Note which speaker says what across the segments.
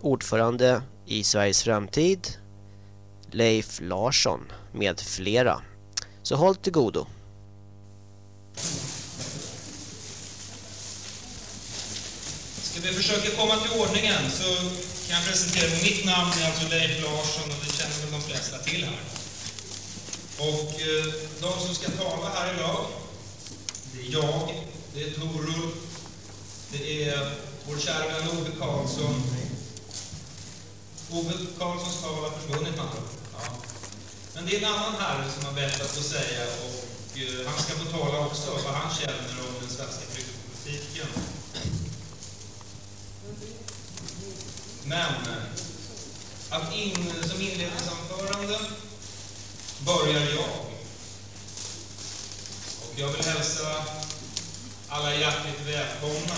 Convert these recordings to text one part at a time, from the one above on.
Speaker 1: ordförande i Sveriges framtid Leif Larsson med flera. Så håll till godo.
Speaker 2: Ska vi försöka komma till ordningen så kan jag presentera mig. Mitt namn är alltså Leif Larsson och det känner väl de flesta till här. Och eh, de som ska tala här idag, det är jag, det är Toru, det är vår kära vän Ove Karlsson. Ove Karlssons tal har försvunnit med ja. Men det är en annan herre som har bett att få säga och eh, han ska få tala också vad han känner om den svenska flyktingpolitiken. Men att in, som inledningsanförande börjar jag. Och jag vill hälsa alla hjärtligt välkomna.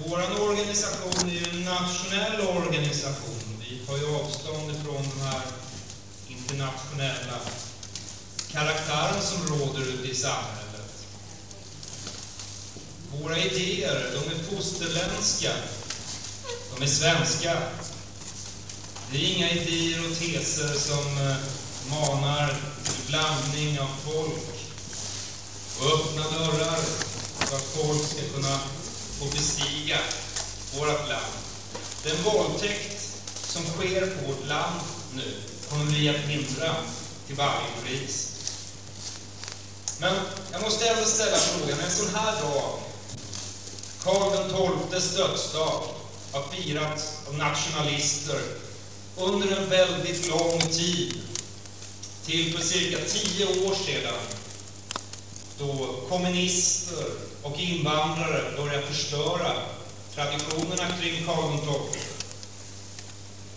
Speaker 2: Vår organisation är ju en nationell organisation. Vi tar ju avstånd ifrån den här internationella karaktären som råder ute i samhället. Våra idéer, de är fosterländska. De är svenska. Det är inga idéer och teser som eh, manar till blandning av folk och öppna dörrar så att folk ska kunna och bestiga vårt land. Den våldtäkt som sker på vårt land nu kommer vi att hindra till varje pris. Men jag måste ändå ställa frågan, en sån här dag Karl XIIs dödsdag har firats av nationalister under en väldigt lång tid, till för cirka tio år sedan, då kommunister och invandrare börjar förstöra traditionerna kring Karl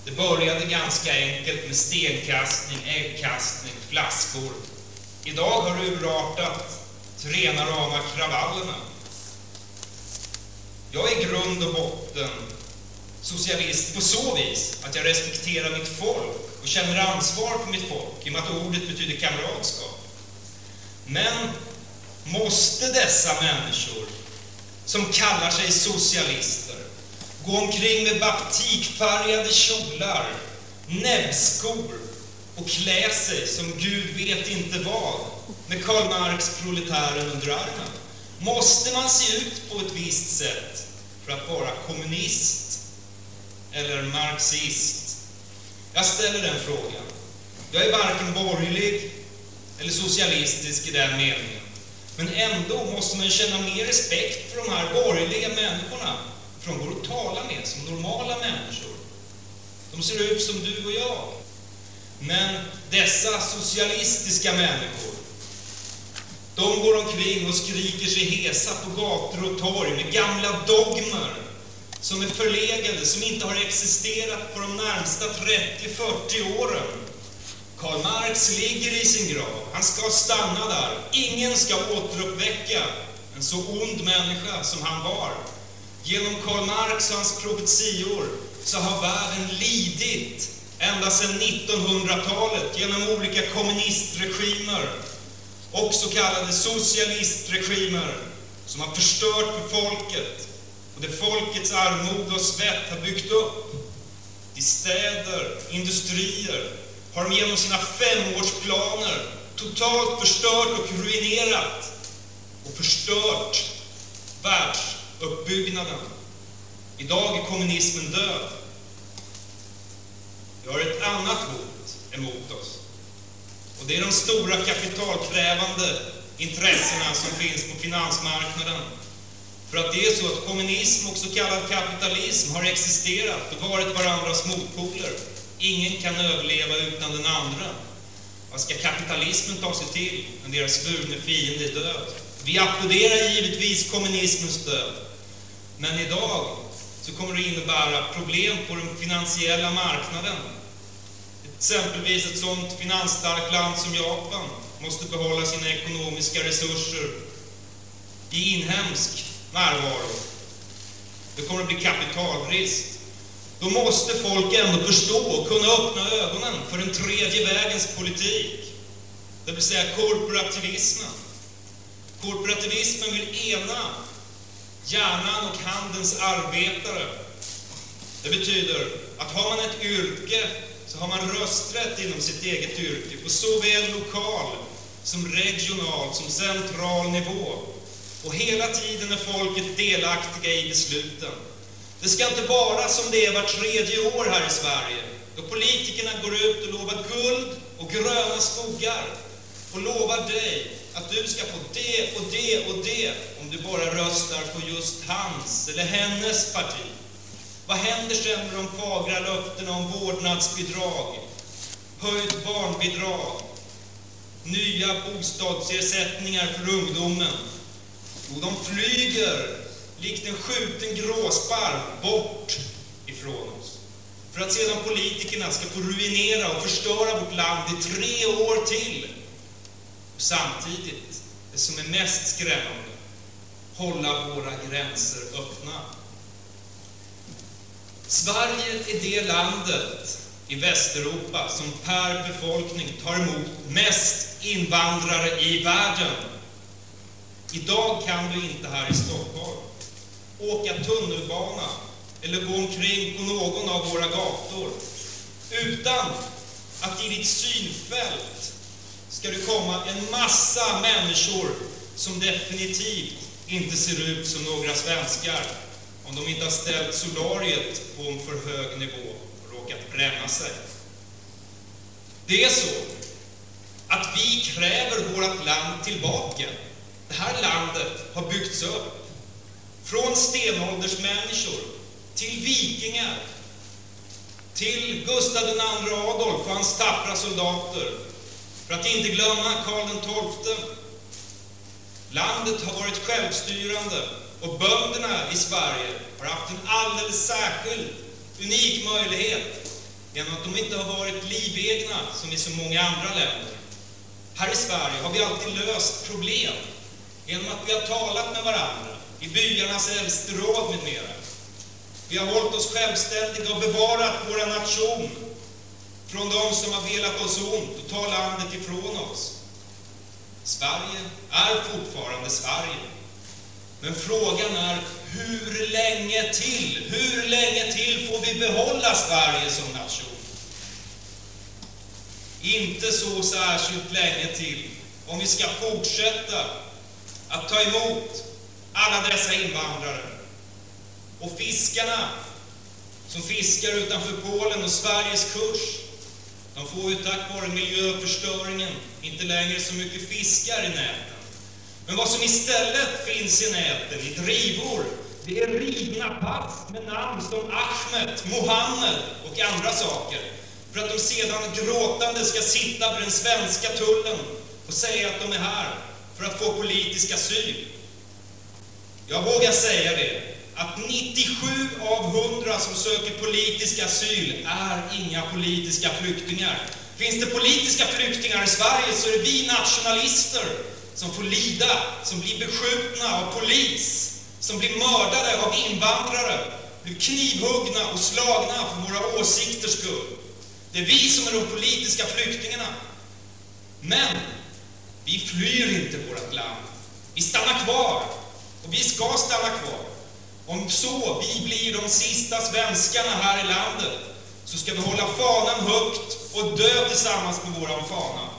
Speaker 2: Det började ganska enkelt med stenkastning, äggkastning, flaskor. Idag har det urartat till rena rama kravallerna. Jag är i grund och botten socialist på så vis att jag respekterar mitt folk och känner ansvar för mitt folk, i och med att ordet betyder kamratskap. Men måste dessa människor, som kallar sig socialister, gå omkring med baptikfärgade kjolar, näbbskor och klä sig som Gud vet inte vad, med Karl Marx proletären under armen? Måste man se ut på ett visst sätt för att vara kommunist eller marxist? Jag ställer den frågan. Jag är varken borgerlig eller socialistisk i den meningen. Men ändå måste man känna mer respekt för de här borgerliga människorna, för de går att tala med som normala människor. De ser ut som du och jag. Men dessa socialistiska människor, de går omkring och skriker sig hesa på gator och torg med gamla dogmer som är förlegade, som inte har existerat på de närmsta 30-40 åren. Karl Marx ligger i sin grav. Han ska stanna där. Ingen ska återuppväcka en så ond människa som han var. Genom Karl Marx och hans profetior så har världen lidit ända sedan 1900-talet genom olika kommunistregimer och så kallade socialistregimer som har förstört för folket och det folkets armod och svett har byggt upp i städer, industrier, har de genom sina femårsplaner totalt förstört och ruinerat och förstört världsuppbyggnaden. Idag är kommunismen död. Vi har ett annat hot emot oss. Och det är de stora kapitalkrävande intressena som finns på finansmarknaden. För att det är så att kommunism och så kallad kapitalism har existerat och varit varandras motpoler. Ingen kan överleva utan den andra. Vad ska kapitalismen ta sig till när deras svurne fiende är död? Vi applåderar givetvis kommunismens död. Men idag så kommer det innebära problem på den finansiella marknaden. Exempelvis ett sådant finansstarkt land som Japan måste behålla sina ekonomiska resurser i inhemsk närvaro. Det kommer att bli kapitalbrist. Då måste folk ändå förstå och kunna öppna ögonen för den tredje vägens politik. Det vill säga korporativismen. Korporativismen vill ena hjärnan och handens arbetare. Det betyder att har man ett yrke så har man rösträtt inom sitt eget yrke på såväl lokal som regional som central nivå. Och hela tiden är folket delaktiga i besluten. Det ska inte vara som det är var tredje år här i Sverige, då politikerna går ut och lovar guld och gröna skogar och lovar dig att du ska få det och det och det om du bara röstar på just hans eller hennes parti. Vad händer sen med de fagra löftena om vårdnadsbidrag, höjt barnbidrag, nya bostadsersättningar för ungdomen? Jo, de flyger likt en skjuten gråsparv bort ifrån oss. För att sedan politikerna ska få ruinera och förstöra vårt land i tre år till. Och samtidigt, det som är mest skrämmande, hålla våra gränser öppna. Sverige är det landet i Västeuropa som per befolkning tar emot mest invandrare i världen. Idag kan du inte här i Stockholm åka tunnelbana eller gå omkring på någon av våra gator utan att i ditt synfält ska det komma en massa människor som definitivt inte ser ut som några svenskar om de inte har ställt solariet på en för hög nivå och råkat bränna sig. Det är så att vi kräver vårt land tillbaka. Det här landet har byggts upp från stenåldersmänniskor till vikingar, till Gustav II Adolf och hans tappra soldater, för att inte glömma Karl XII. Landet har varit självstyrande och bönderna i Sverige har haft en alldeles särskild, unik möjlighet genom att de inte har varit livegna som i så många andra länder. Här i Sverige har vi alltid löst problem genom att vi har talat med varandra i byarnas äldsteråd med mera. Vi har hållit oss självständiga och bevarat vår nation från de som har velat oss ont och ta landet ifrån oss. Sverige är fortfarande Sverige. Men frågan är, hur länge till? Hur länge till får vi behålla Sverige som nation? Inte så särskilt länge till, om vi ska fortsätta att ta emot alla dessa invandrare. Och fiskarna som fiskar utanför Polen och Sveriges kurs, de får ju tack vare miljöförstöringen inte längre så mycket fiskar i näten. Men vad som istället finns i näten, i drivor, det är rivna pass med namn som Ahmed, Mohammed och andra saker. För att de sedan gråtande ska sitta vid den svenska tullen och säga att de är här för att få politisk asyl. Jag vågar säga det, att 97 av 100 som söker politisk asyl är inga politiska flyktingar. Finns det politiska flyktingar i Sverige så är det vi nationalister som får lida, som blir beskjutna av polis, som blir mördade av invandrare, blir knivhuggna och slagna för våra åsikters skull. Det är vi som är de politiska flyktingarna. Men vi flyr inte vårt land. Vi stannar kvar och vi ska stanna kvar. Om så vi blir de sista svenskarna här i landet, så ska vi hålla fanan högt och dö tillsammans med våran fana.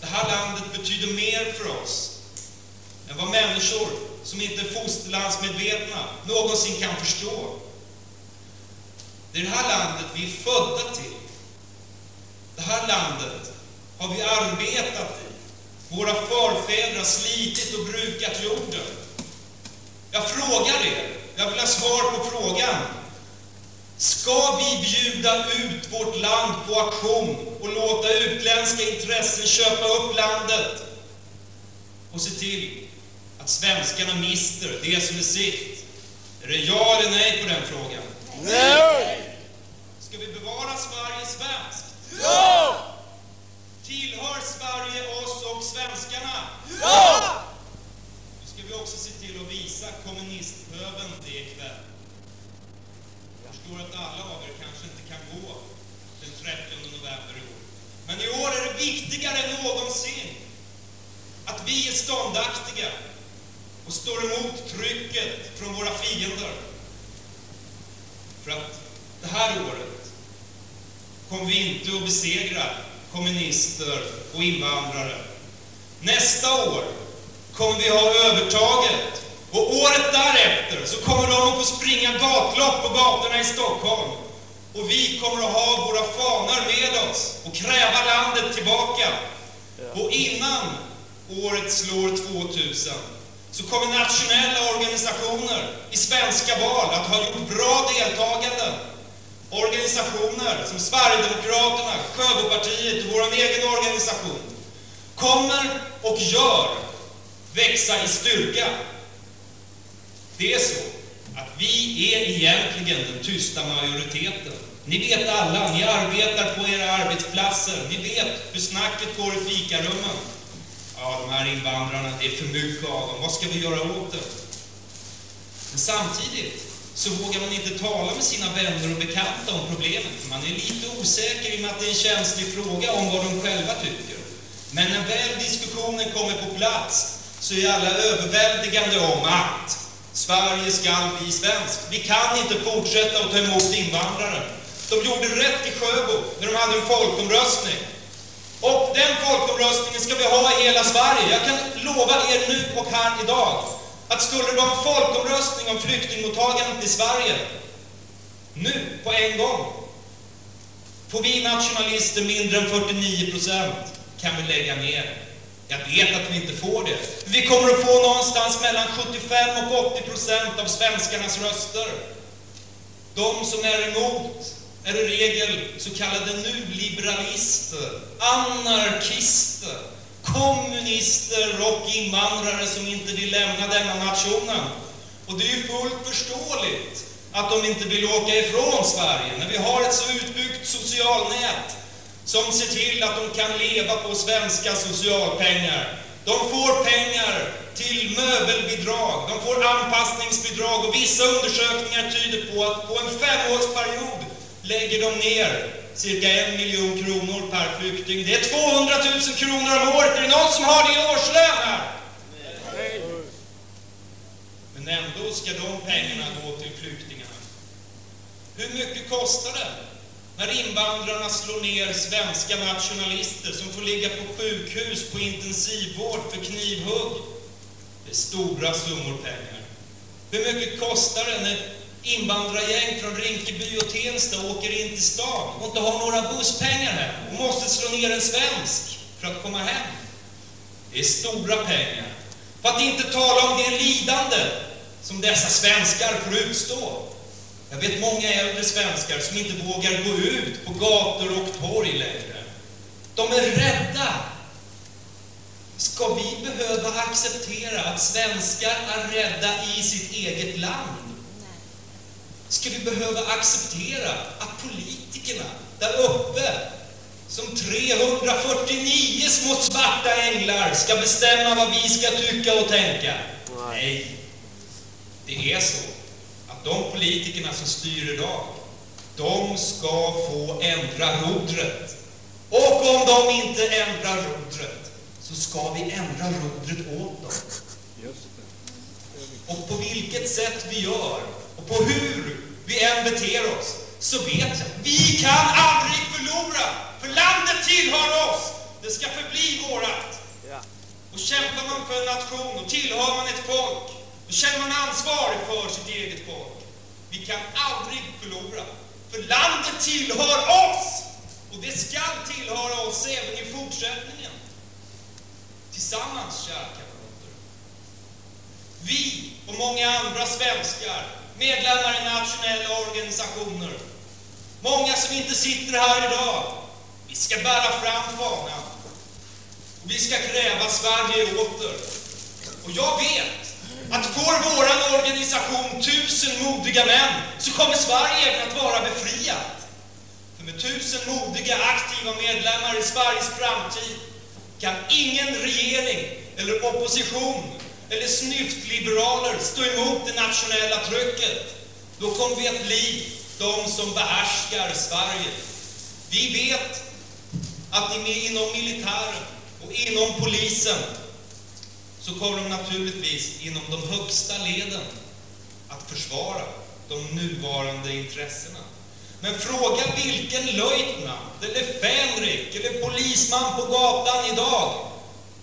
Speaker 2: Det här landet betyder mer för oss än vad människor som inte är fosterlandsmedvetna någonsin kan förstå. Det är det här landet vi är födda till. Det här landet har vi arbetat i. Våra förfäder har slitit och brukat jorden. Jag frågar er, jag vill ha svar på frågan. Ska vi bjuda ut vårt land på auktion och låta utländska intressen köpa upp landet och se till att svenskarna mister det som är sitt? Är det ja eller nej på den frågan?
Speaker 3: Nej!
Speaker 2: Ska vi bevara Sverige svenskt?
Speaker 3: Ja!
Speaker 2: Tillhör Sverige oss och svenskarna?
Speaker 3: Ja!
Speaker 2: Ska vi också se till att visa kommunistpöbeln det ikväll. Jag förstår att alla av er kanske inte kan gå den 30 november i år. Men i år är det viktigare än någonsin att vi är ståndaktiga. och står emot trycket från våra fiender. För att det här året kommer vi inte att besegra kommunister och invandrare. Nästa år kommer vi ha övertaget och året därefter så kommer de att få springa gatlopp på gatorna i Stockholm. Och vi kommer att ha våra fanor med oss och kräva landet tillbaka. Och innan året slår 2000 så kommer nationella organisationer i svenska val att ha gjort bra deltaganden. Organisationer som Sverigedemokraterna, Sjöbopartiet och vår egen organisation kommer och gör växa i styrka. Det är så att vi är egentligen den tysta majoriteten. Ni vet alla, ni arbetar på era arbetsplatser, ni vet hur snacket går i fikarummen. Ja, de här invandrarna, det är för mycket av dem. Vad ska vi göra åt det? Men samtidigt så vågar man inte tala med sina vänner och bekanta om problemet. Man är lite osäker i och med att det är en känslig fråga om vad de själva tycker. Men när väl diskussionen kommer på plats så är alla överväldigande om att Sverige ska bli svenskt. Vi kan inte fortsätta att ta emot invandrare. De gjorde rätt i Sjöbo när de hade en folkomröstning. Och den folkomröstningen ska vi ha i hela Sverige. Jag kan lova er nu och här idag att skulle det vara en folkomröstning om flyktingmottagandet i Sverige, nu på en gång, får vi nationalister mindre än 49 procent kan vi lägga ner. Jag vet att vi inte får det. Vi kommer att få någonstans mellan 75 och 80 procent av svenskarnas röster. De som är emot är i regel så kallade nuliberalister, anarkister, kommunister och invandrare som inte vill lämna denna nationen. Och det är ju fullt förståeligt att de inte vill åka ifrån Sverige när vi har ett så utbyggt socialnät som ser till att de kan leva på svenska socialpengar. De får pengar till möbelbidrag, de får anpassningsbidrag och vissa undersökningar tyder på att på en femårsperiod lägger de ner cirka en miljon kronor per flykting. Det är 200 000 kronor om året. Är det någon som har det i årslön här? Men ändå ska de pengarna gå till flyktingarna. Hur mycket kostar det när invandrarna slår ner svenska nationalister som får ligga på sjukhus på intensivvård för knivhugg? Det är stora summor pengar. Hur mycket kostar det när invandrargäng från Rinkeby och Tensta åker in till stan och inte har några busspengar hem och måste slå ner en svensk för att komma hem? Det är stora pengar. För att inte tala om det lidande som dessa svenskar får utstå. Jag vet många äldre svenskar som inte vågar gå ut på gator och torg längre. De är rädda. Ska vi behöva acceptera att svenskar är rädda i sitt eget land? Ska vi behöva acceptera att politikerna där uppe som 349 små svarta änglar ska bestämma vad vi ska tycka och tänka? Nej, det är så de politikerna som styr idag, de ska få ändra rodret. Och om de inte ändrar rodret, så ska vi ändra rodret åt dem. Och på vilket sätt vi gör, och på hur vi än beter oss, så vet jag, vi kan aldrig förlora, för landet tillhör oss. Det ska förbli vårat. Och kämpar man för en nation och tillhör man ett folk, då känner man ansvar för sitt eget folk. Vi kan aldrig förlora, för landet tillhör oss. Och det ska tillhöra oss även i fortsättningen. Tillsammans, kära kamrater. Vi och många andra svenskar, medlemmar i nationella organisationer, många som inte sitter här idag, vi ska bära fram fanan. Och vi ska kräva Sverige åter. Och jag vet att får vår organisation tusen modiga män så kommer Sverige att vara befriat. För med tusen modiga, aktiva medlemmar i Sveriges framtid kan ingen regering eller opposition eller snyftliberaler stå emot det nationella trycket. Då kommer vi att bli de som behärskar Sverige. Vi vet att inom militären och inom polisen så kommer de naturligtvis inom de högsta leden att försvara de nuvarande intressena. Men fråga vilken löjtnant, eller fänrik, eller polisman på gatan idag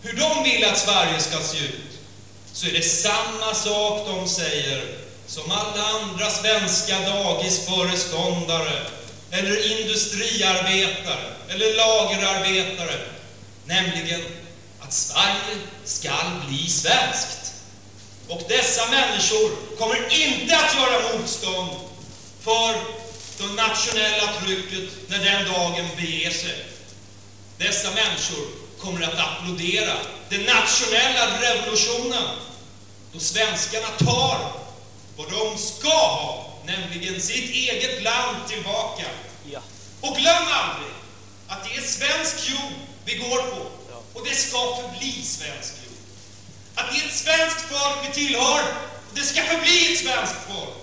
Speaker 2: hur de vill att Sverige ska se ut, så är det samma sak de säger som alla andra svenska dagisföreståndare, eller industriarbetare, eller lagerarbetare, nämligen att Sverige ska bli svenskt. Och dessa människor kommer inte att göra motstånd för det nationella trycket när den dagen beger sig. Dessa människor kommer att applådera den nationella revolutionen då svenskarna tar vad de ska ha, nämligen sitt eget land tillbaka.
Speaker 1: Ja.
Speaker 2: Och glöm aldrig att det är svensk jord vi går på och det ska förbli svensk jord. Att det är ett svenskt folk vi tillhör och det ska förbli ett svenskt folk.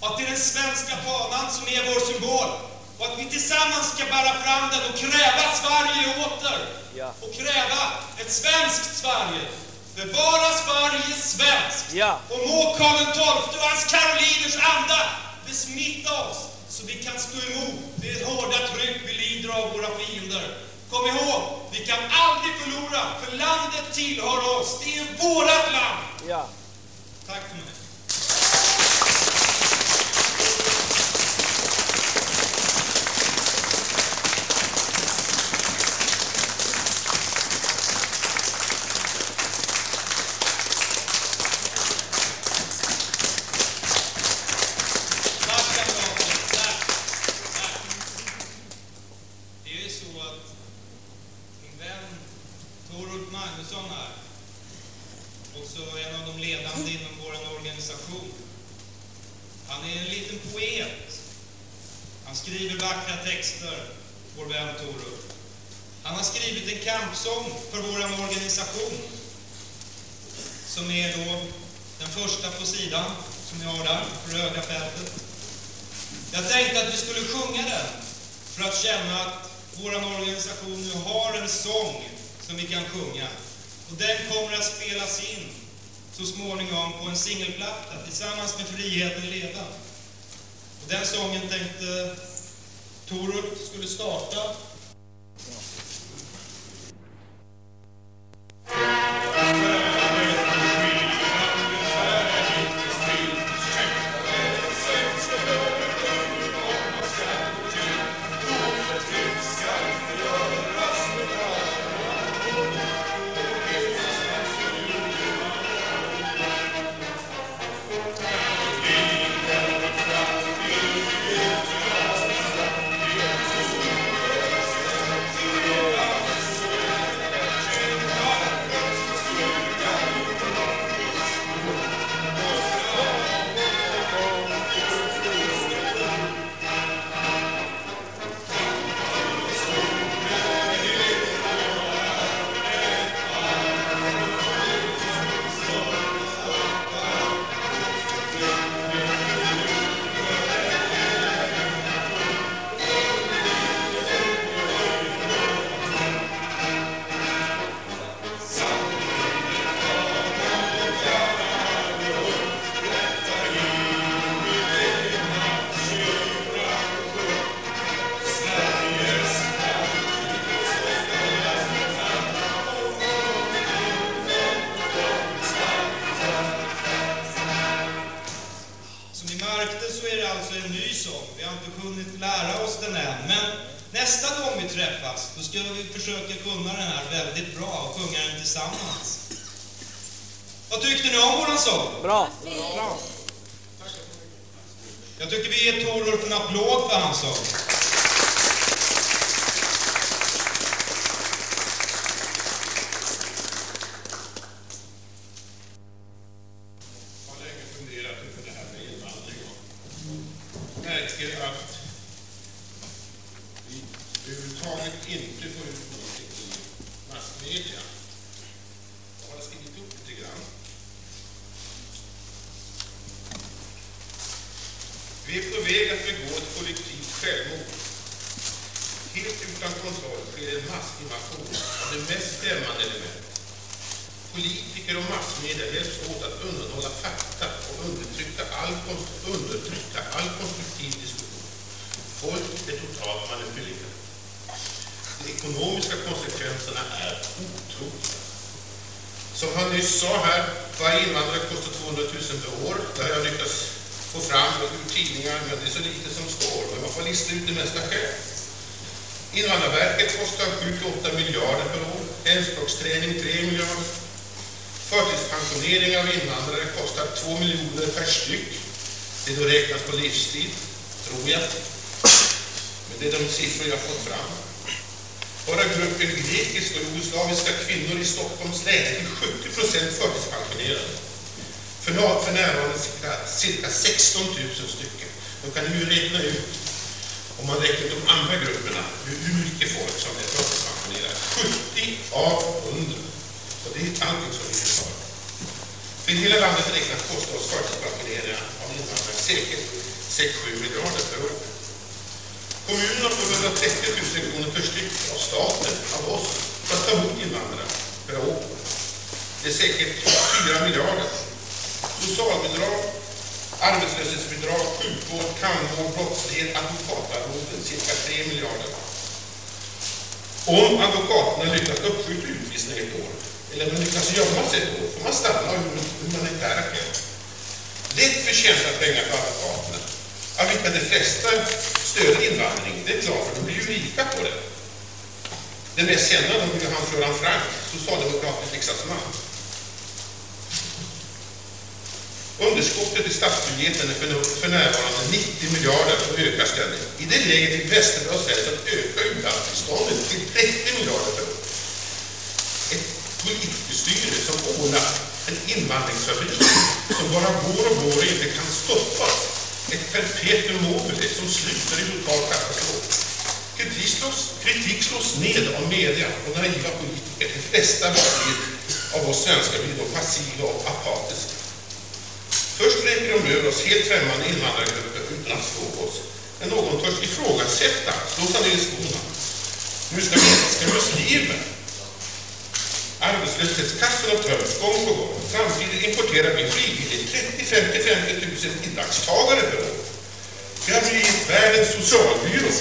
Speaker 2: Och att det är den svenska fanan som är vår symbol och att vi tillsammans ska bära fram den och kräva Sverige åter.
Speaker 1: Ja.
Speaker 2: Och kräva ett svenskt Sverige. Bevara Sverige svenskt.
Speaker 1: Ja.
Speaker 2: Och må Karl XII och hans karoliners anda besmitta oss så vi kan stå emot det hårda tryck vi lider av våra fiender. Kom ihåg, vi kan aldrig förlora, för landet tillhör oss. Det är vårat land.
Speaker 1: Ja.
Speaker 2: Tack för mig. Tack kamrater. Tack. Tack. Det är ju så att min vän Torulf Magnusson här, också en av de ledande inom vår organisation, han är en liten poet. Han skriver vackra texter, vår vän Torulf. Han har skrivit en kampsång för vår organisation som är då den första på sidan, som ni har där, på röda fältet. Jag tänkte att vi skulle sjunga den för att känna att vår organisation nu har en sång som vi kan sjunga. Och den kommer att spelas in så småningom på en singelplatta tillsammans med Friheten leda. Sången applåd för hans sång.
Speaker 4: har länge funderat över det här med invandring och märker att vi överhuvudtaget inte får ut någonting i massmedia. Jag har skrivit upp lite grann. Vi är på väg att begå ett kollektivt självmord. Helt utan kontroll sker en massinvasion av det mest skrämmande elementet. Politiker och massmedia hjälps åt att undanhålla fakta och undertrycka all, undertrycka all konstruktiv diskussion. Folk är totalt manipulerade. De ekonomiska konsekvenserna är otroliga. Som han nyss sa här, varje invandrare kostar 200 000 per år. Det har jag lyckats få fram ur tidningar, men det är så lite som står. Men man får lista ut det mesta själv. Invandrarverket kostar 7-8 miljarder per år. Hemspråksträning 3 miljarder. Förtidspensionering av invandrare kostar 2 miljoner per styck. Det är då räknat på livstid, tror jag. Men det är de siffror jag fått fram. Bara gruppen grekiska och jugoslaviska kvinnor i Stockholms län är till 70 procent förtidspensionerade. För, för närvarande cirka, cirka 16 000 stycken. Då kan ni ju räkna ut, om man räknar de andra grupperna, hur, mycket folk som är förtidspensionerade. 70 av 100. Och det är allting som vi har. För hela landet räknat kostar oss förtidspensioneringar av invandrare säkert 6-7 miljarder per år. Kommunerna får 130 000 kronor per styck av staten, av oss, för att ta emot invandrare per år. Det är säkert 4 miljarder. Socialbidrag, arbetslöshetsbidrag, sjukvård, tandvård, brottslighet, advokatarvoden, cirka 3 miljarder. Om advokaterna lyckas uppskjuta utvisning ett år, eller om de lyckas gömma sig ett år, får man stanna av humanitära skäl. Lätt förtjänta pengar för advokaterna, Ja, vilka de flesta stöder invandring, det är klart, för de blir ju rika på det. Den mest kända är Hans Göran Frank, socialdemokratisk riksdagsman. Underskottet i statsbudgeten är för, närvarande 90 miljarder och ökar ständigt. I det läget är Västerbro och att öka u-landsbiståndet till 30 miljarder per år. Ett politikerstyre som ordnar en invandringsfabrik som bara går och går och inte kan stoppas. Ett perpetuum mobile som slutar i total katastrof. Kritik slås, kritik slås ned av media och naiva politiker. De flesta av oss svenskar blir då passiva och apatiska. Först räcker de över oss helt främmande invandrargrupper utan att fråga oss. När någon törs ifrågasätta slås han ner i skorna. Nu ska vi älska muslimer. Arbetslöshetskassorna töms gång på gång. Samtidigt importerar vi frivilligt 30, 50, 50 000 bidragstagare per år. Vi har blivit världens socialbyrå.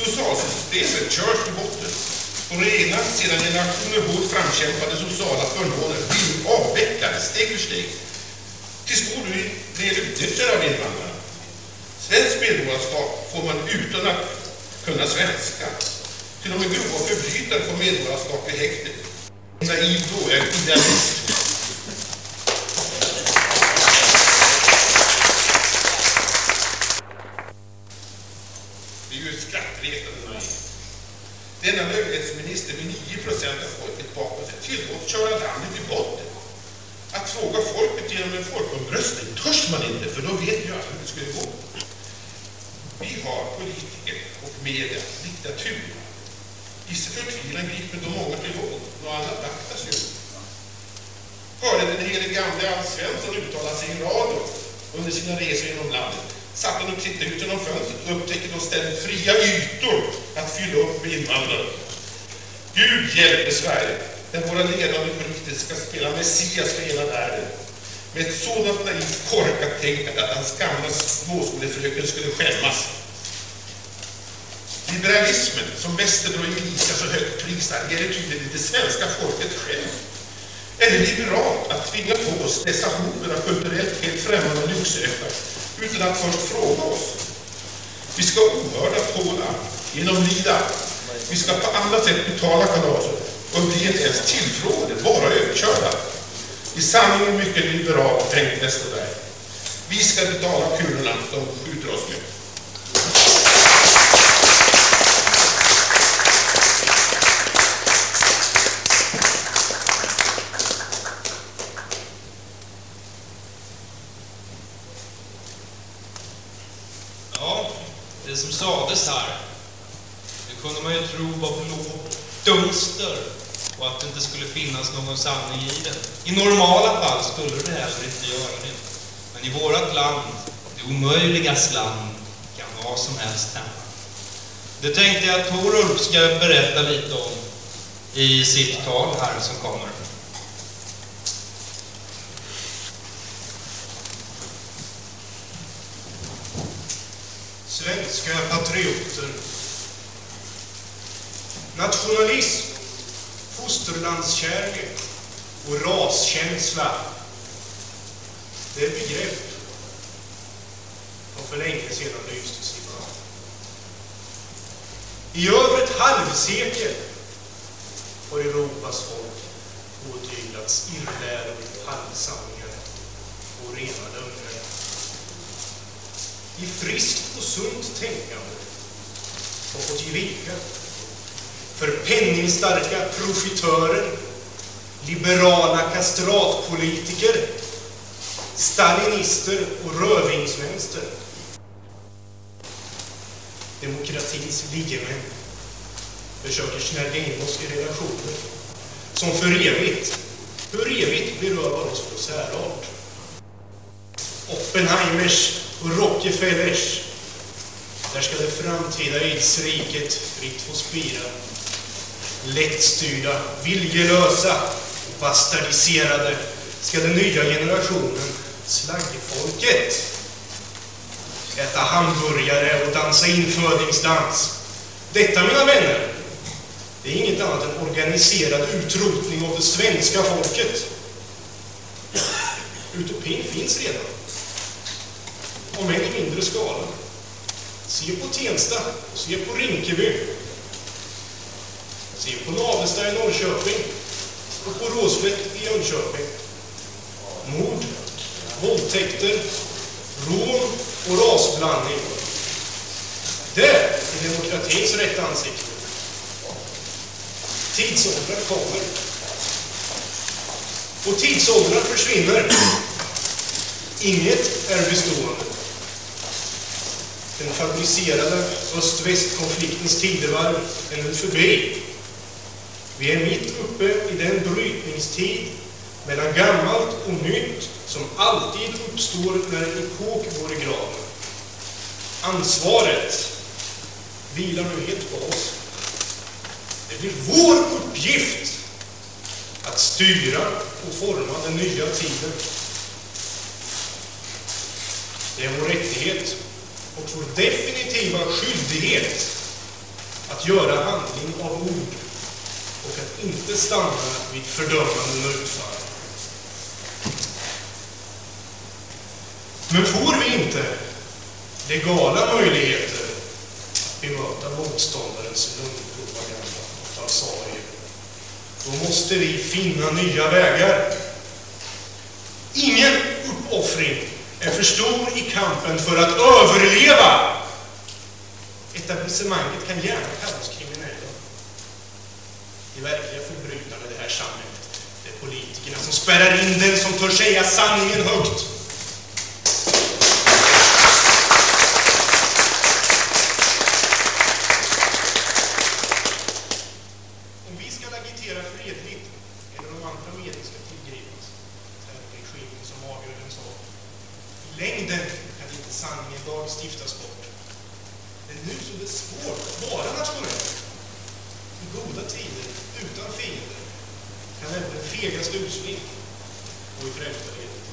Speaker 4: Socialsystemet körs till botten. Och det ena sedan generationer hårt framkämpade sociala förmåner blir avvecklade steg för steg till stor del utnyttjade av invandrarna. Svenskt medborgarskap får man utan att kunna svenska. Till och med grova förbrytare får medborgarskap i häktet. Naiv då är idealist. Det är ju skrattretande naivt. Denna överhetsminister med 9 procent av folket bakom sig tillåts köra landet i botten. Att fråga folket genom en folkomröstning törs man inte, för då vet ju alla hur det skulle gå. Vi har politiker och media diktatur. Gissa förtvivlan griper då många till våld, och alla vaktas ju. Hörde den helige gamle Alf Svensson uttala sig i radio under sina resor genom landet. Satt han och tittade ut genom fönstret och upptäckte då ständigt fria ytor att fylla upp med invandrare. Gud hjälpe Sverige! där våra ledande politiker ska spela Messias för hela världen. Med ett sådant naivt korkat tänkande att hans gamla småskolefröken skulle skämmas. Liberalismen, som Westerberg och Elisa så högt prisar, ger det tydligen inte svenska folket själv. Är det liberalt att tvinga på oss dessa horder av kulturellt helt främmande lycksökare utan att först fråga oss? Vi ska ohörda tåla, genomlida. Vi ska på andra sätt betala kalaset och bli inte ens tillfrågade, bara överkörda. I sanning en mycket liberal Bengt Westerberg. Vi ska betala kulorna de skjuter oss med.
Speaker 2: Ja, det som sades här, det kunde man ju tro var blå dunster och att det inte skulle finnas någon sanning i det. I normala fall skulle det heller inte göra det. Men i vårt land, det omöjligas land, kan vad som helst hända. Det tänkte jag att Torulf ska berätta lite om i sitt tal här som kommer.
Speaker 5: svenska patrioter. Nationalism, fosterlandskärlek och raskänsla. Det är begrepp som för länge sedan lystes i brand. I över ett halvsekel har Europas folk åtyglats irrläror, halvsanningar och rena lögner. I friskt och sunt tänkande har fått ge vika för penningstarka profitörer, liberala kastratpolitiker, stalinister och rövingsvänster. Demokratins liggemän försöker snärja in oss i relationer som för evigt, för evigt berövar oss vår särart. Oppenheimers och Rockefellers, där ska det framtida aidsriket fritt få spira. Lättstyrda, viljelösa och bastardiserade ska den nya generationen, slaggfolket, äta hamburgare och dansa infödingsdans. Detta, mina vänner, det är inget annat än organiserad utrotning av det svenska folket. Utopin finns redan. Om än i mindre skala. Se på Tensta, se på Rinkeby. Se på Navesta i Norrköping och på Råslätt i Jönköping. Mord, våldtäkter, rån och rasblandning. Det är demokratins rätta ansikte. Tidsåldrar kommer. Och tidsåldrar försvinner. Inget är bestående. Den fabricerade öst-väst-konfliktens tidevarv är nu förbi. Vi är mitt uppe i den brytningstid mellan gammalt och nytt som alltid uppstår när en epok går i graven. Ansvaret vilar nu helt på oss. Det blir vår uppgift att styra och forma den nya tiden. Det är vår rättighet och vår definitiva skyldighet att göra handling av ord och att inte stanna vid fördömanden och utfall. Men får vi inte legala möjligheter att bemöta motståndarens lögnpropaganda och falsarier, då måste vi finna nya vägar. Ingen uppoffring är för stor i kampen för att överleva. Etablissemanget kan gärna kallas. De verkliga förbrytarna i det här samhället, det är politikerna som spärrar in den som törs säga sanningen högt. Om vi ska agitera fredligt eller om andra medel ska tillgripas, så är det regimen som avgör den saken. I längden kan inte sanningen lagstiftas bort. Men nu så är det svårt att vara nationell. I goda tider, utan fiender, kan även den fegaste usling gå i främsta ledet.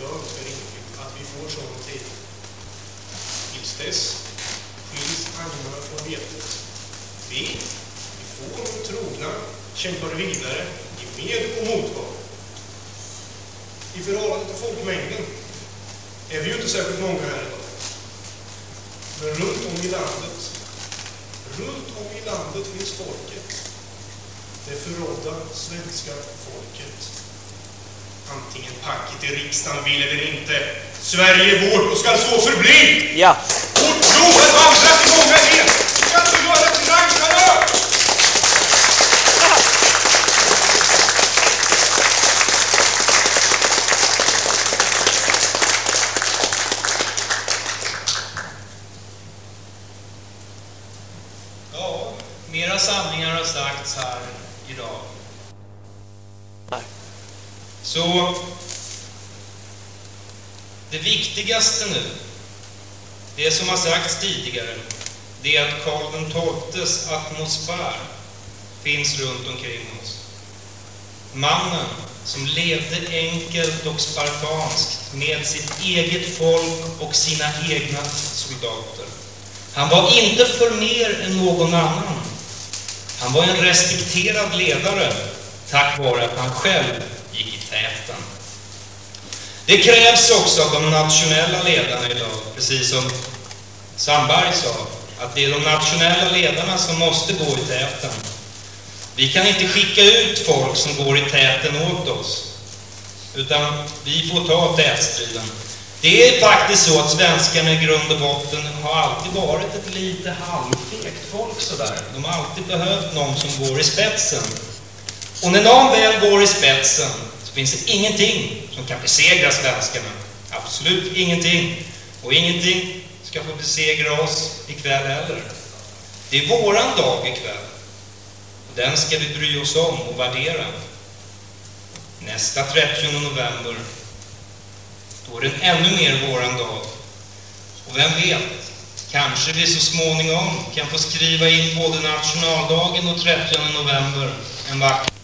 Speaker 5: Jag önskar inget att vi får sådana tider. Tills dess skiljs agnarna från vetet. Vi, vi får och trogna, kämpar vidare i med och motgång. I förhållande till folkmängden är vi ju inte särskilt många här idag. Men runt om i landet, runt om i landet finns folket. Det förrådda svenska folket. Antingen packet i riksdagen vill eller inte. Sverige är vårt och skall så förbli!
Speaker 1: Ja,
Speaker 5: Vårt blod har vandrat i många led. Vi ska alltså göra till Ragnarök!
Speaker 2: Ja, mera sanningar har sagts här idag.
Speaker 1: Nej.
Speaker 2: Så det viktigaste nu, det som har sagts tidigare, det är att Karl XIIs atmosfär finns runt omkring oss. Mannen som levde enkelt och spartanskt med sitt eget folk och sina egna soldater. Han var inte för mer än någon annan. Han var en respekterad ledare tack vare att han själv gick i täten. Det krävs också av de nationella ledarna idag, precis som Sandberg sa, att det är de nationella ledarna som måste gå i täten. Vi kan inte skicka ut folk som går i täten åt oss, utan vi får ta tätstriden. Det är faktiskt så att svenskarna i grund och botten har alltid varit ett lite halvfegt folk sådär. De har alltid behövt någon som går i spetsen. Och när någon väl går i spetsen så finns det ingenting som kan besegra svenskarna. Absolut ingenting. Och ingenting ska få besegra oss ikväll heller. Det är våran dag ikväll. Och den ska vi bry oss om och värdera. Nästa 30 november, då är den ännu mer våran dag. Och vem vet, kanske vi så småningom kan få skriva in både nationaldagen och 30 november en vacker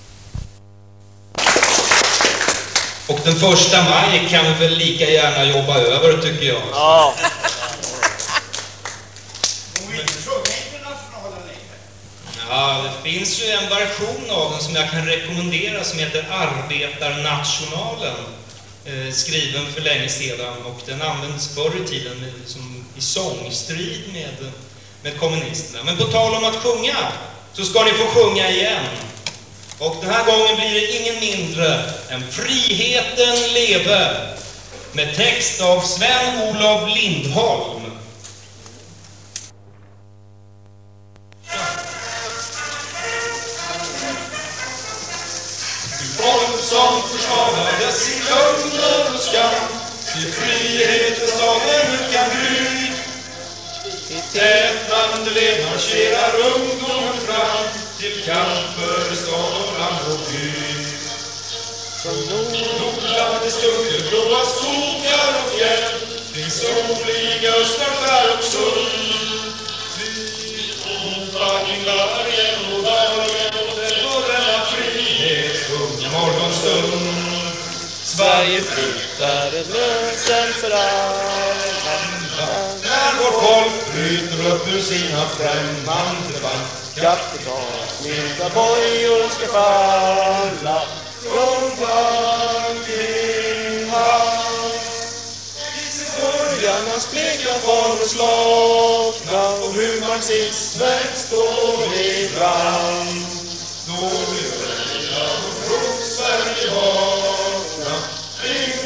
Speaker 2: och den första maj kan vi väl lika gärna jobba över, tycker jag.
Speaker 1: Ja.
Speaker 2: Ja, det finns ju en version av den som jag kan rekommendera som heter Arbetarnationalen. Eh, skriven för länge sedan och den användes förr i tiden med, som, i sångstrid med, med kommunisterna. Men på tal om att sjunga så ska ni få sjunga igen. Och den här gången blir det ingen mindre än Friheten leve med text av Sven-Olof Lindholm.
Speaker 3: Folk som försvarades i lögner och skam till frihetens dag ännu kan gry. Tätnande led marscherar ungdomen fram till kamp för stad och land och by. i djungel, blåa skogar och fjäll kring soliga Österskär och Sund. Omfamnar igen och dagen och den för denna morgonstund. Sverige flyttar ett lösen för alla. När vårt folk bryter upp ur sina främmande band. Kapitalets milda bojor ska falla från Buckingham Borgarnas bleka fanor slagna och hur marxismen står i brand. Då blir det och rop Sverige vakna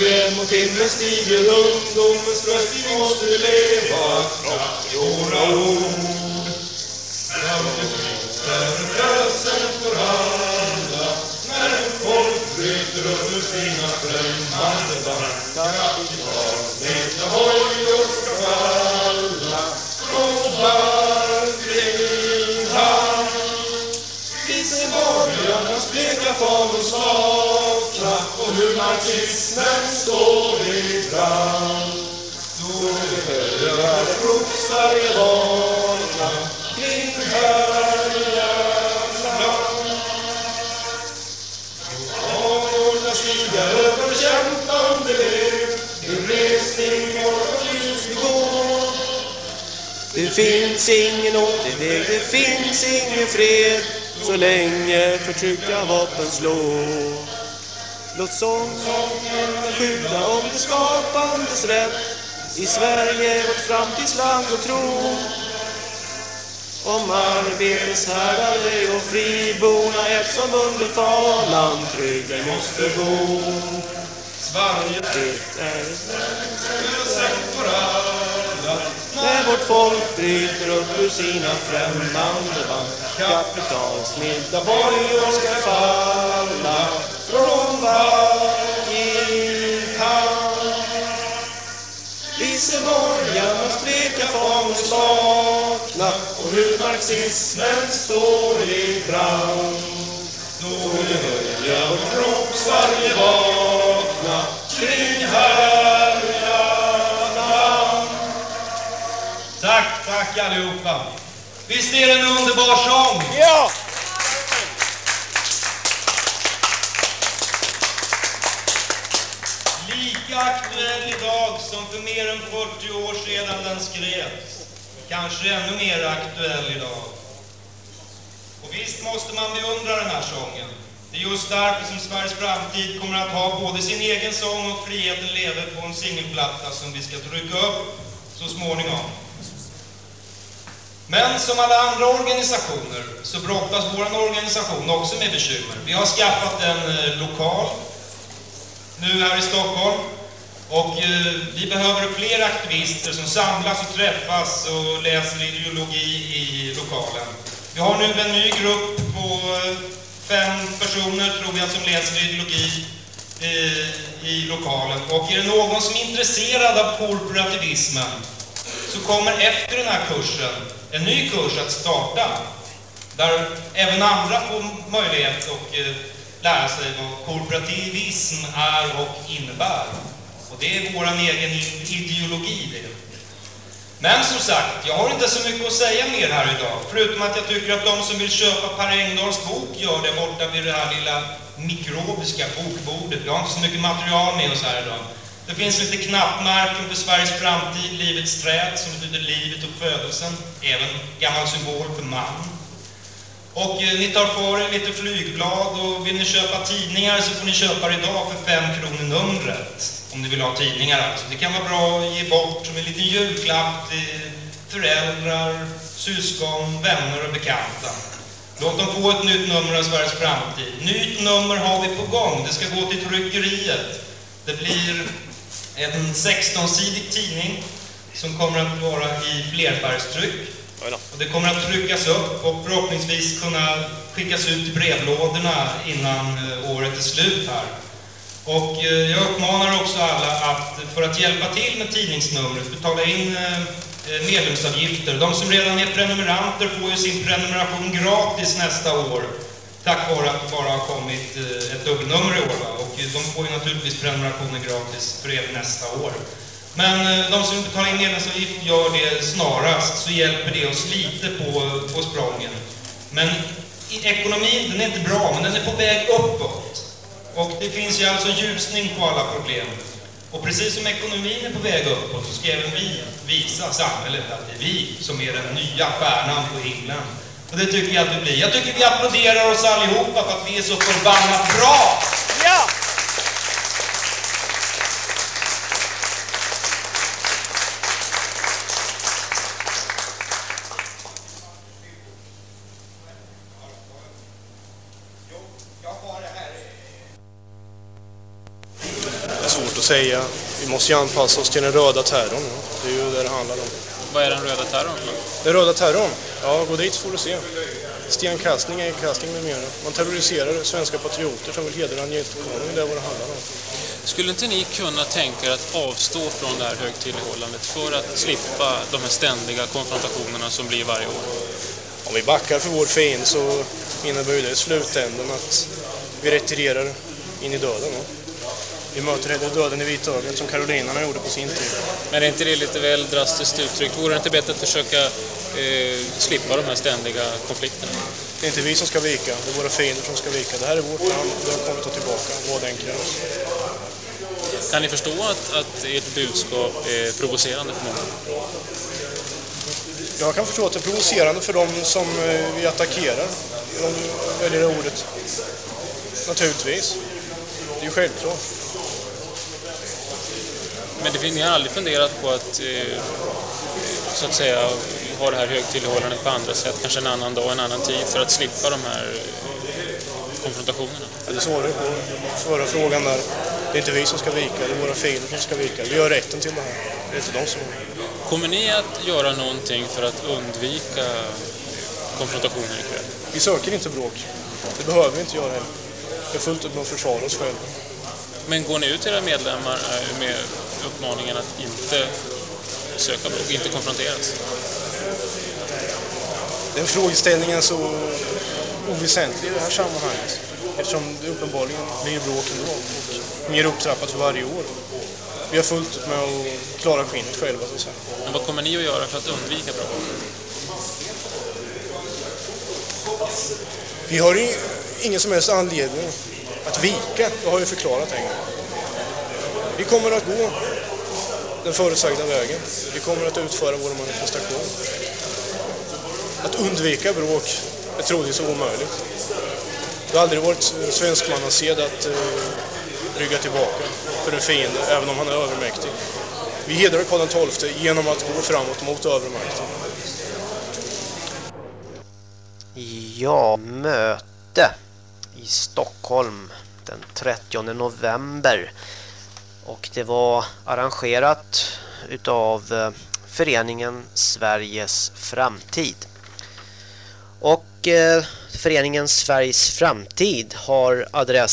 Speaker 3: härjans mot i högre mot himlen stiger ungdomens röst Vi måste leva. Klart i våra ord. Framtid är en lösen för alla När ett folk bryter upp ur sina främmande band Kapitalets medla bojor ska falla Från Buckingham vi ser borgarnas bleka fanor slagna och hur marxismen står i brand. Då behöver världen rop Sverige vakna kring härjans land. Fanorna stigar över kämpande led, i resning och ljus vi går. Det finns ingen återväg, det finns ingen fred så länge förtryckarvapen slår. Låt sången skydda om det skapandes rätt i Sverige, vårt framtidsland och tro. Om arbetets härdare och friborna ett som under fanan trygga måste bo. Sverige det är ett när vårt folk bryter upp ur sina främmande band Kapitalets milda bojor ska falla från bleka fångers vakna och hur marxismen står i brand. Då vill höja vårt rops varje vakna kring härjarna.
Speaker 2: Tack, tack allihopa. Visst är det en underbar sång?
Speaker 6: Ja!
Speaker 2: Lika aktuell idag som för mer än 40 år sedan den skrevs. Kanske ännu mer aktuell idag. Och visst måste man beundra den här sången. Det är just därför som Sveriges framtid kommer att ha både sin egen sång och Friheten lever på en singelplatta som vi ska trycka upp så småningom. Men som alla andra organisationer så brottas vår organisation också med bekymmer. Vi har skaffat en eh, lokal nu här i Stockholm och eh, vi behöver fler aktivister som samlas och träffas och läser ideologi i lokalen. Vi har nu en ny grupp på eh, fem personer tror jag som läser ideologi eh, i lokalen och är det någon som är intresserad av korporativismen så kommer efter den här kursen en ny kurs att starta där även andra får möjlighet att eh, lära sig vad korporativism är och innebär. Och det är vår egen ideologi det. Men som sagt, jag har inte så mycket att säga mer här idag. Förutom att jag tycker att de som vill köpa Per Engdahls bok gör det borta vid det här lilla mikrobiska bokbordet. Vi har inte så mycket material med oss här idag. Det finns lite knappmärken för Sveriges framtid, Livets träd, som betyder livet och födelsen. Även gammal symbol för man. Och eh, ni tar för er lite flygblad och vill ni köpa tidningar så får ni köpa det idag för 5 kronor numret. Om ni vill ha tidningar alltså. Det kan vara bra att ge bort som en liten julklapp till föräldrar, syskon, vänner och bekanta. Låt dem få ett nytt nummer av Sveriges framtid. Nytt nummer har vi på gång. Det ska gå till tryckeriet. Det blir en 16-sidig tidning som kommer att vara i flerfärgstryck. Och det kommer att tryckas upp och förhoppningsvis kunna skickas ut i brevlådorna innan eh, året är slut här. Och eh, jag uppmanar också alla att för att hjälpa till med tidningsnumret betala in eh, medlemsavgifter. De som redan är prenumeranter får ju sin prenumeration gratis nästa år tack vare att det bara har kommit ett dubbelnummer i år. Va? Och de får ju naturligtvis prenumerationer gratis för även nästa år. Men eh, de som betalar in medlemsavgift gör det snarast så hjälper det oss lite på, på sprången. Men ekonomin, den är inte bra, men den är på väg uppåt. Och det finns ju alltså ljusning på alla problem. Och precis som ekonomin är på väg uppåt så ska även vi visa samhället att det är vi som är den nya stjärnan på himlen. Och det tycker jag att det blir. Jag tycker vi applåderar oss allihopa för att vi är så förbannat bra!
Speaker 6: Ja!
Speaker 5: Säga. Vi måste ju anpassa oss till den röda terrorn. Det är ju det det handlar om.
Speaker 7: Vad är den röda terrorn?
Speaker 5: Den röda terrorn? Ja, gå dit så får du se. Stenkastning, äggkastning med mera. Man terroriserar svenska patrioter som vill hedra Agnetakonungen. Det är vad det handlar om.
Speaker 7: Skulle inte ni kunna tänka er att avstå från det här högtidlighållandet för att slippa de här ständiga konfrontationerna som blir varje år?
Speaker 5: Om vi backar för vår fiende så innebär det i slutändan att vi retirerar in i döden. Ja. Vi möter hellre döden i vitögat som karolinarna gjorde på sin tid.
Speaker 7: Men är inte det lite väl drastiskt uttryckt? Vore det inte bättre att försöka eh, slippa de här ständiga konflikterna?
Speaker 5: Det är inte vi som ska vika, det är våra fiender som ska vika. Det här är vårt land och det kommit att ta tillbaka, vad den krävs.
Speaker 7: Kan ni förstå att, att ert budskap är provocerande för många?
Speaker 5: Jag kan förstå att det är provocerande för dem som eh, vi attackerar. De väljer det ordet. Naturligtvis. Det är ju självklart.
Speaker 7: Men det, ni har aldrig funderat på att eh, så att säga ha det här högtidlighållandet på andra sätt, kanske en annan dag, en annan tid för att slippa de här eh, konfrontationerna?
Speaker 5: Ja, Det svarar ju på förra frågan där. Det är inte vi som ska vika, det är våra fiender som ska vika. Vi har rätten till det här. Det är inte de som
Speaker 7: Kommer ni att göra någonting för att undvika konfrontationer ikväll?
Speaker 5: Vi söker inte bråk. Det behöver vi inte göra heller. Det är fullt upp med att försvara oss själva.
Speaker 7: Men går ni ut till era medlemmar eh, med uppmaningen att inte söka bråk, inte konfronteras.
Speaker 5: Den frågeställningen är så oväsentlig i det här sammanhanget. Eftersom det uppenbarligen blir bråk ändå och mer upptrappat för varje år. Vi har fullt upp med att klara skinnet själva så.
Speaker 7: Men vad kommer ni att göra för att undvika bråk?
Speaker 5: Vi har ingen som helst anledning att vika, det har jag förklarat en gång. Vi kommer att gå den förutsagda vägen. Vi kommer att utföra vår manifestation. Att undvika bråk är troligtvis omöjligt. Det har aldrig varit svenskmannased att eh, rygga tillbaka för en fiende, även om han är övermäktig. Vi hedrar Karl XII genom att gå framåt mot övermakten.
Speaker 1: Ja, möte i Stockholm den 30 november. Och det var arrangerat utav eh, föreningen Sveriges framtid. Och eh, föreningen Sveriges framtid har adress